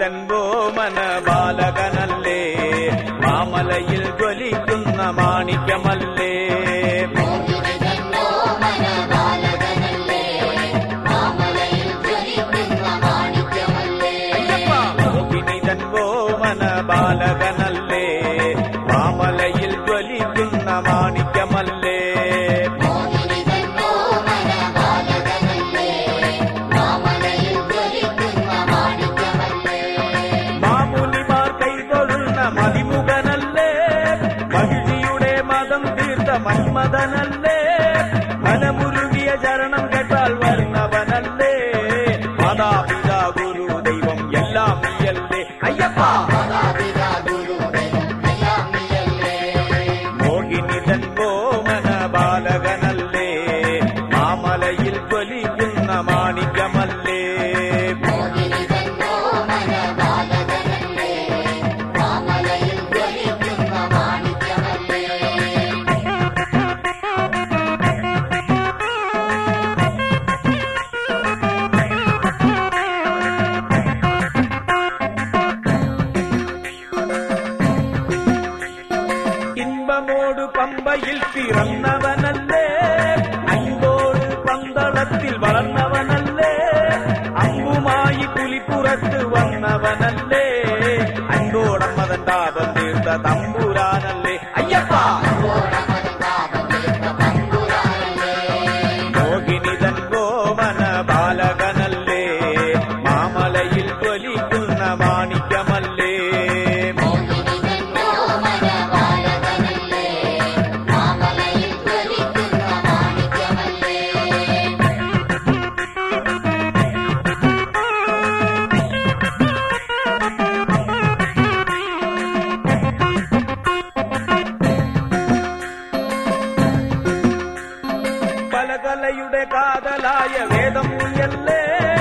తన్వో మన బాలగణ மன்மதனல்லே மனமு சபையில் பிறந்தவனல்லே ஐங்கோடு பந்தளத்தில் வளர்ந்தவனல்லே அம்புமாயி குளிப்புறத்து வந்தவனல்லே. ஐங்கோடம்மதன் தாபம் தீர்ந்த தம்புரா கவலையுடைய காதலாய வேதம் நீ